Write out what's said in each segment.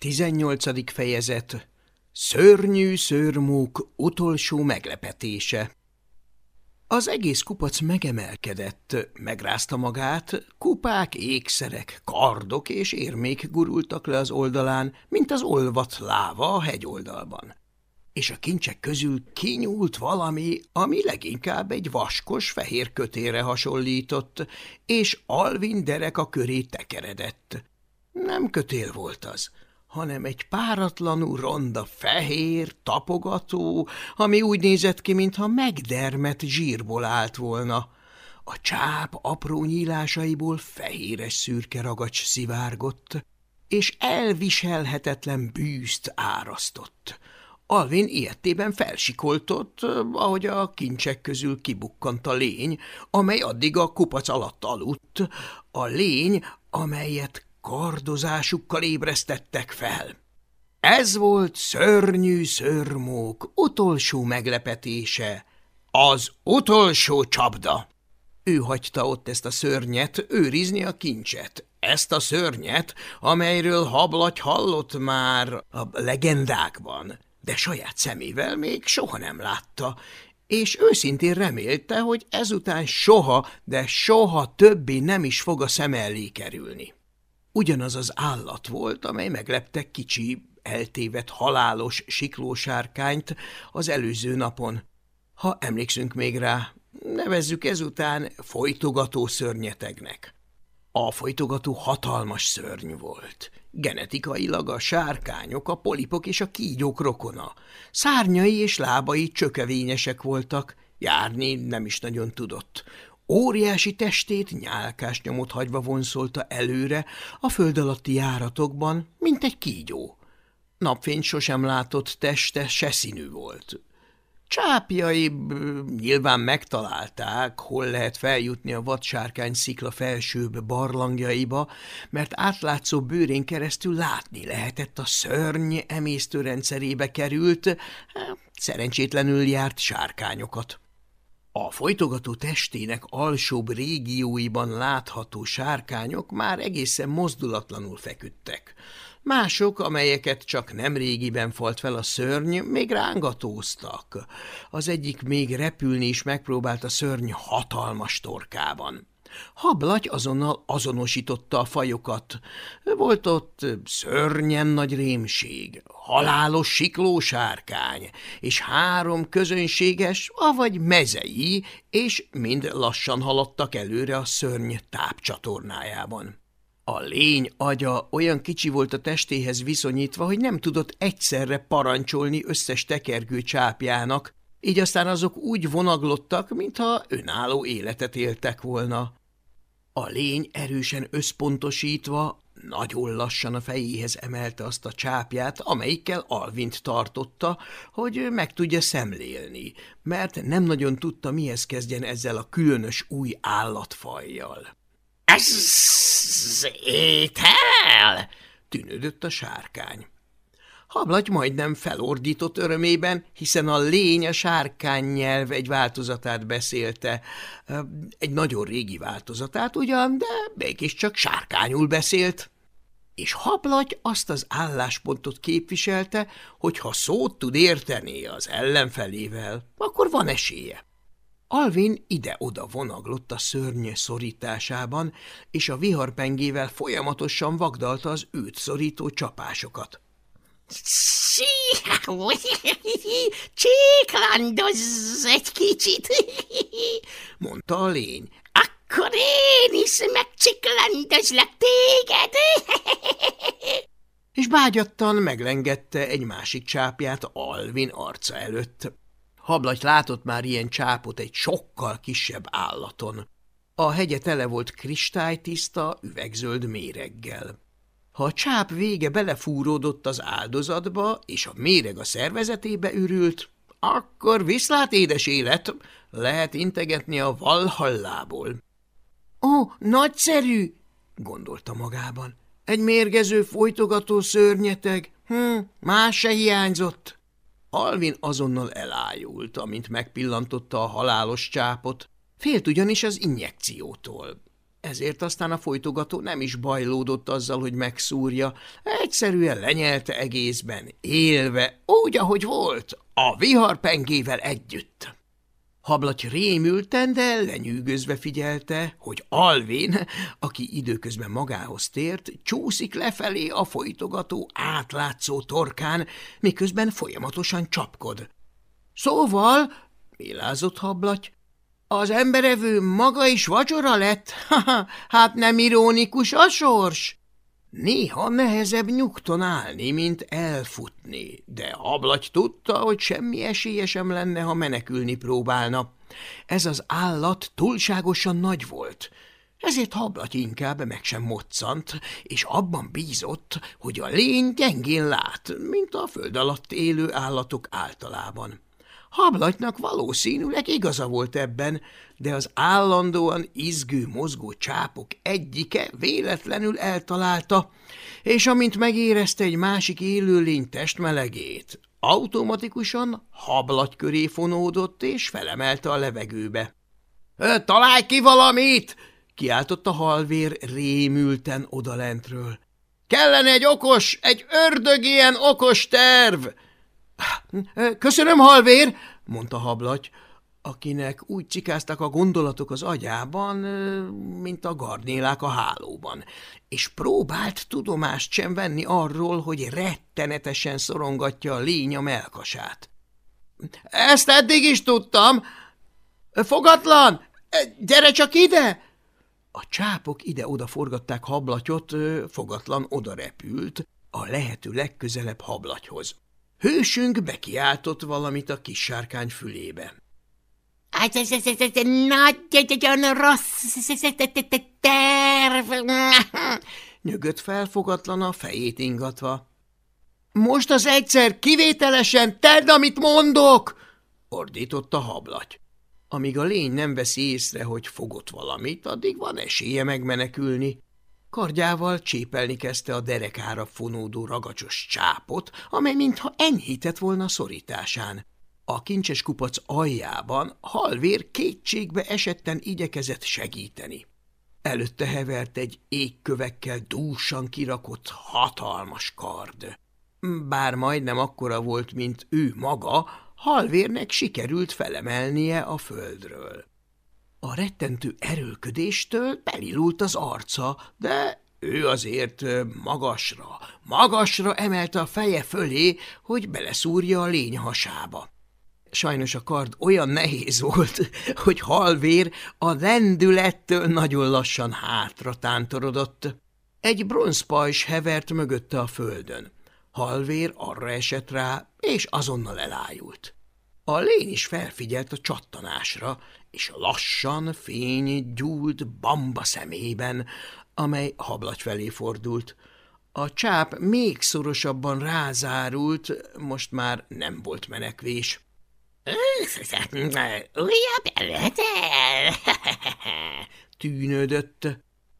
18. fejezet Szörnyű szörmúk utolsó meglepetése Az egész kupac megemelkedett, megrázta magát, kupák, ékszerek, kardok és érmék gurultak le az oldalán, mint az olvat láva a hegyoldalban. És a kincsek közül kinyúlt valami, ami leginkább egy vaskos fehér kötére hasonlított, és Alvin derek a köré tekeredett. Nem kötél volt az, hanem egy páratlanul ronda fehér, tapogató, ami úgy nézett ki, mintha megdermet zsírból állt volna. A csáp apró nyílásaiból fehéres szürke ragacs szivárgott, és elviselhetetlen bűzt árasztott. Alvin ilyettében felsikoltott, ahogy a kincsek közül kibukkant a lény, amely addig a kupac alatt aludt, a lény, amelyet kardozásukkal ébresztettek fel. Ez volt szörnyű szörmók utolsó meglepetése, az utolsó csapda. Ő hagyta ott ezt a szörnyet őrizni a kincset, ezt a szörnyet, amelyről hablagy hallott már a legendákban, de saját szemével még soha nem látta, és őszintén remélte, hogy ezután soha, de soha többé nem is fog a szem elé kerülni. Ugyanaz az állat volt, amely meglepte kicsi, eltévedt halálos siklósárkányt az előző napon. Ha emlékszünk még rá, nevezzük ezután folytogató szörnyetegnek. A folytogató hatalmas szörny volt. Genetikailag a sárkányok, a polipok és a kígyók rokona. Szárnyai és lábai csökevényesek voltak, járni nem is nagyon tudott. Óriási testét nyálkás nyomot hagyva vonszolta előre a föld alatti járatokban, mint egy kígyó. Napfényt sosem látott teste se színű volt. Csápjai nyilván megtalálták, hol lehet feljutni a vadsárkány szikla felsőbb barlangjaiba, mert átlátszó bőrén keresztül látni lehetett a szörny emésztőrendszerébe került, szerencsétlenül járt sárkányokat. A folytogató testének alsóbb régióiban látható sárkányok már egészen mozdulatlanul feküdtek. Mások, amelyeket csak nem régiben falt fel a szörny, még rángatóztak. Az egyik még repülni is megpróbált a szörny hatalmas torkában. Hablaty azonnal azonosította a fajokat. Volt ott szörnyen nagy rémség, halálos siklósárkány, és három közönséges, avagy mezei, és mind lassan haladtak előre a szörny tápcsatornájában. A lény agya olyan kicsi volt a testéhez viszonyítva, hogy nem tudott egyszerre parancsolni összes tekergő csápjának, így aztán azok úgy vonaglottak, mintha önálló életet éltek volna. A lény erősen összpontosítva nagyon lassan a fejéhez emelte azt a csápját, amelyikkel Alvint tartotta, hogy meg tudja szemlélni, mert nem nagyon tudta, mihez kezdjen ezzel a különös új állatfajjal. – Ez étel! – tűnődött a sárkány. Hablagy majdnem felordított örömében, hiszen a lény a sárkány nyelv egy változatát beszélte. Egy nagyon régi változatát ugyan, de mégiscsak sárkányul beszélt. És Hablagy azt az álláspontot képviselte, hogy ha szót tud érteni az ellenfelével, akkor van esélye. Alvin ide-oda vonaglott a szörny szorításában, és a viharpengével folyamatosan vagdalta az őt szorító csapásokat. Cséklandozz egy kicsit, mondta a lény. Akkor én is megcsiklandozlak téged. És bágyattan meglengette egy másik csápját Alvin arca előtt. Hablaty látott már ilyen csápot egy sokkal kisebb állaton. A hegye tele volt kristálytiszta, üvegzöld méreggel. Ha a csáp vége belefúródott az áldozatba, és a méreg a szervezetébe ürült, akkor viszlát édes élet, lehet integetni a valhallából. Ó, nagyszerű, gondolta magában. Egy mérgező folytogató szörnyeteg, hm, más se hiányzott. Alvin azonnal elájult, amint megpillantotta a halálos csápot, félt ugyanis az injekciótól. Ezért aztán a folytogató nem is bajlódott azzal, hogy megszúrja, egyszerűen lenyelte egészben, élve, úgy, ahogy volt, a viharpengével együtt. Hablaty rémülten, de lenyűgözve figyelte, hogy Alvin, aki időközben magához tért, csúszik lefelé a folytogató átlátszó torkán, miközben folyamatosan csapkod. Szóval, mélázott hablaty, az emberevő maga is vacsora lett? hát nem ironikus a sors? Néha nehezebb nyugton állni, mint elfutni, de Ablagy tudta, hogy semmi esélye sem lenne, ha menekülni próbálna. Ez az állat túlságosan nagy volt, ezért Hablaty inkább meg sem moccant, és abban bízott, hogy a lény gyengén lát, mint a föld alatt élő állatok általában. Hablatynak valószínűleg igaza volt ebben, de az állandóan izgő mozgó csápok egyike véletlenül eltalálta, és amint megérezte egy másik élőlény testmelegét, automatikusan hablaty köré fonódott és felemelte a levegőbe. – Találj ki valamit! – kiáltott a halvér rémülten odalentről. – Kellene egy okos, egy ördög ilyen okos terv! – Köszönöm, halvér, mondta hablaty, akinek úgy cikáztak a gondolatok az agyában, mint a gardnélák a hálóban, és próbált tudomást sem venni arról, hogy rettenetesen szorongatja a lény a melkasát. Ezt eddig is tudtam. Fogatlan! Gyere csak ide! A csápok ide-oda forgatták hablatyot, fogatlan oda repült, a lehető legközelebb hablatyhoz. Hősünk bekiáltott valamit a kis sárkány fülébe. Hát ez, ez, ez, ez nagyon rossz terv. Nyögött felfogatlan a fejét ingatva. Most az egyszer kivételesen tedd, amit mondok! ordított a hablaty. Amíg a lény nem veszi észre, hogy fogott valamit, addig van esélye megmenekülni. Kardjával csépelni kezdte a derekára fonódó ragacsos csápot, amely mintha enyhített volna szorításán. A kincses kupac aljában halvér kétségbe esetten igyekezett segíteni. Előtte hevert egy égkövekkel dúsan kirakott hatalmas kard. Bár majdnem akkora volt, mint ő maga, halvérnek sikerült felemelnie a földről. A rettentő erőködéstől belilult az arca, de ő azért magasra, magasra emelte a feje fölé, hogy beleszúrja a lény hasába. Sajnos a kard olyan nehéz volt, hogy halvér a lendülettől nagyon lassan hátra tántorodott. Egy bronzpajs hevert mögötte a földön. Halvér arra esett rá, és azonnal elájult. A lény is felfigyelt a csattanásra, és lassan fény gyúlt bamba szemében, amely hablagy felé fordult. A csáp még szorosabban rázárult, most már nem volt menekvés. – Újabb előtel! – tűnődött.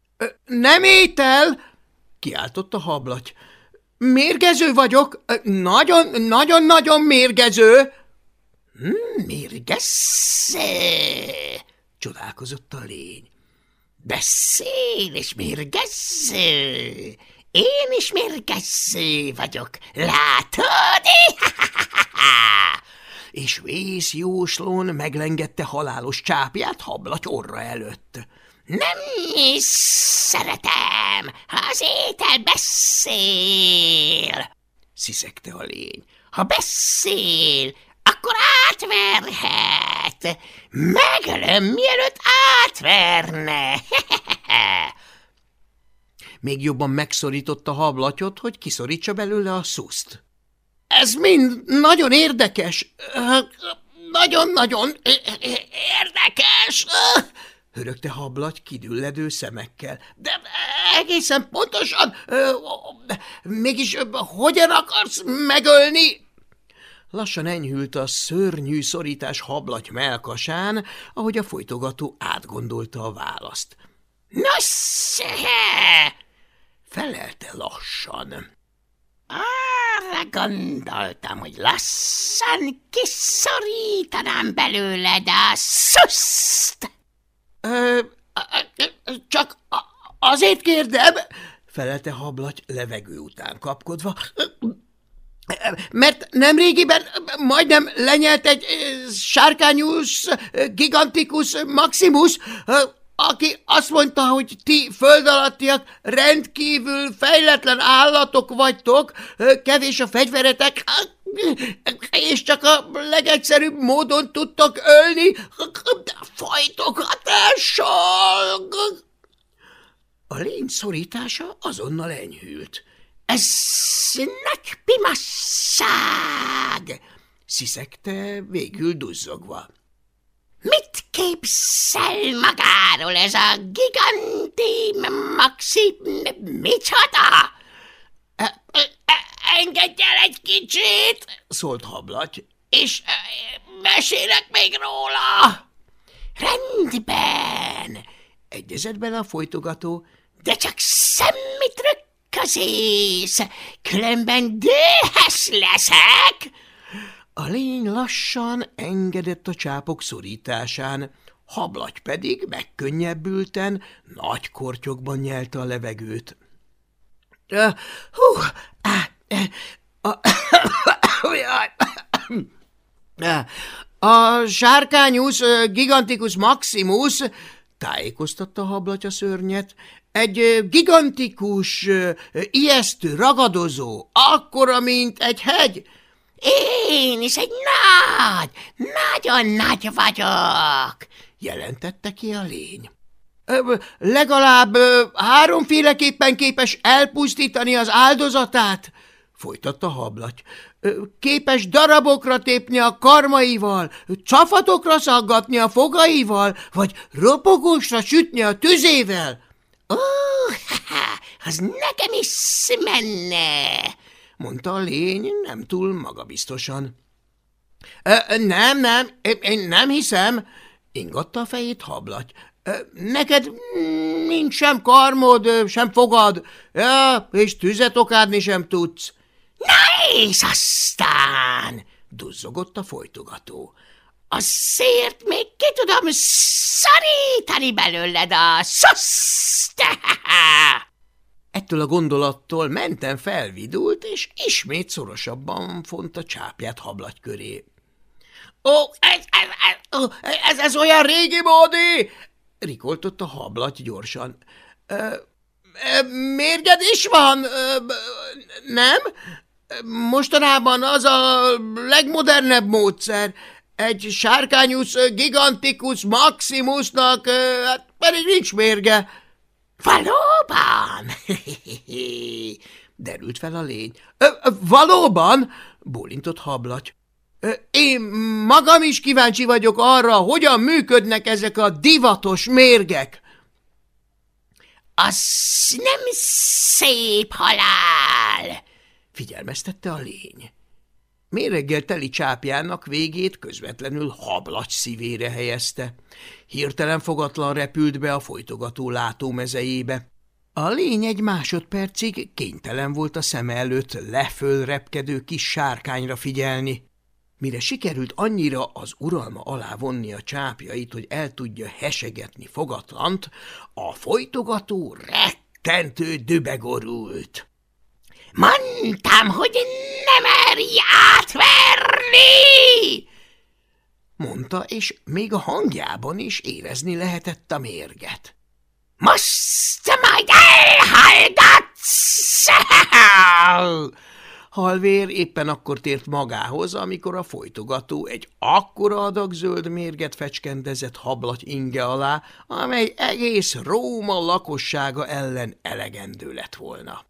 – Nem étel! – kiáltott a hablaty. – Mérgező vagyok, nagyon-nagyon-nagyon mérgező! Hmm, – Mérgező! – csodálkozott a lény. – Beszél és mérgező! Én is mérgező vagyok, látod? és vészjóslón meglengette halálos csápját hablaty orra előtt. – Nem is szeretem, ha az étel beszél! – sziszegte a lény. – Ha beszél, akkor átverhet. Megölöm, mielőtt átverne. Még jobban megszorította hablatyot, hogy kiszorítsa belőle a szuszt. Ez mind nagyon érdekes. Nagyon-nagyon érdekes. Hörögte hablaty kidülledő szemekkel. De egészen pontosan, mégis hogyan akarsz megölni? Lassan enyhült a szörnyű szorítás hablaty melkasán, ahogy a folytogató átgondolta a választ. – Nos, felelte lassan. Arra gondoltam, hogy lassan kiszorítanám belőled a szuszt. Ö, Csak azért kérdem, felelte hablaty levegő után kapkodva, mert nemrégiben majdnem lenyelt egy sárkányus, gigantikus Maximus, aki azt mondta, hogy ti föld alattiak rendkívül fejletlen állatok vagytok, kevés a fegyveretek, és csak a legegyszerűbb módon tudtok ölni fajtogatással. A lény szorítása azonnal enyhült. Ez nagy pimasság! sziszegte végül duzzogva. Mit képzel magáról ez a giganti maxi micsoda? Engedj el egy kicsit, szólt hablaty, és mesélek még róla. Rendben, egyezett bele a folytogató, de csak semmit rökközész, különben déhes leszek. A lény lassan engedett a csápok szorításán, hablagy pedig megkönnyebbülten nagy kortyokban nyelte a levegőt. Uh, hú, a sárkányusz gigantikus maximus, tájékoztatta hablatya szörnyet, egy gigantikus, ijesztő, ragadozó, akkora, mint egy hegy, én is egy nagy, nagyon nagy vagyok, jelentette ki a lény. Legalább háromféleképpen képes elpusztítani az áldozatát, folytatta hablaty. Képes darabokra tépni a karmaival, csafatokra szaggatni a fogaival, vagy ropogósra sütni a tüzével. Ó, az nekem is menne, mondta a lény nem túl magabiztosan. Nem, nem, én nem hiszem, ingatta a fejét hablaty. Neked nincs sem karmod, sem fogad, ja, és tüzet okádni sem tudsz. Na és aztán, duzzogott a folytogató, azért még ki tudom szarítani belőled a szoszt! Ettől a gondolattól menten felvidult, és ismét szorosabban font a csápját hablagy köré. – Ó, ez, ez, ez, ez, ez olyan régi módi! – rikoltott a hablaty gyorsan. – Mérged is van, nem? Mostanában az a legmodernebb módszer. Egy sárkányusz gigantikus maximusnak hát pedig nincs mérge. Valóban? Derült fel a lény. Valóban? Bólintott hablaty. Én magam is kíváncsi vagyok arra, hogyan működnek ezek a divatos mérgek. Az nem szép halál, figyelmeztette a lény. Méreggel teli csápjának végét közvetlenül hablacs szívére helyezte. Hirtelen fogatlan repült be a folytogató látómezejébe. A lény egy másodpercig kénytelen volt a szeme előtt leföl repkedő kis sárkányra figyelni. Mire sikerült annyira az uralma alá vonni a csápjait, hogy el tudja hesegetni fogatlant, a folytogató rettentő dübegorult. Mondtam, hogy nem merj átverni! mondta, és még a hangjában is érezni lehetett a mérget. Most majd elhallgatsz! Halvér éppen akkor tért magához, amikor a folytogató egy akkora adag zöld mérget fecskendezett hablat inge alá, amely egész Róma lakossága ellen elegendő lett volna.